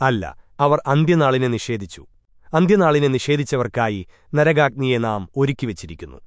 അല്ല അവർ അന്ത്യനാളിനെ നിഷേധിച്ചു. അന്ത്യനാളിനെ നിഷേധിച്ചവർക്കായി നരകാഗ്നിയെ നാം ഒരുക്കിവച്ചിരിക്കുന്നു.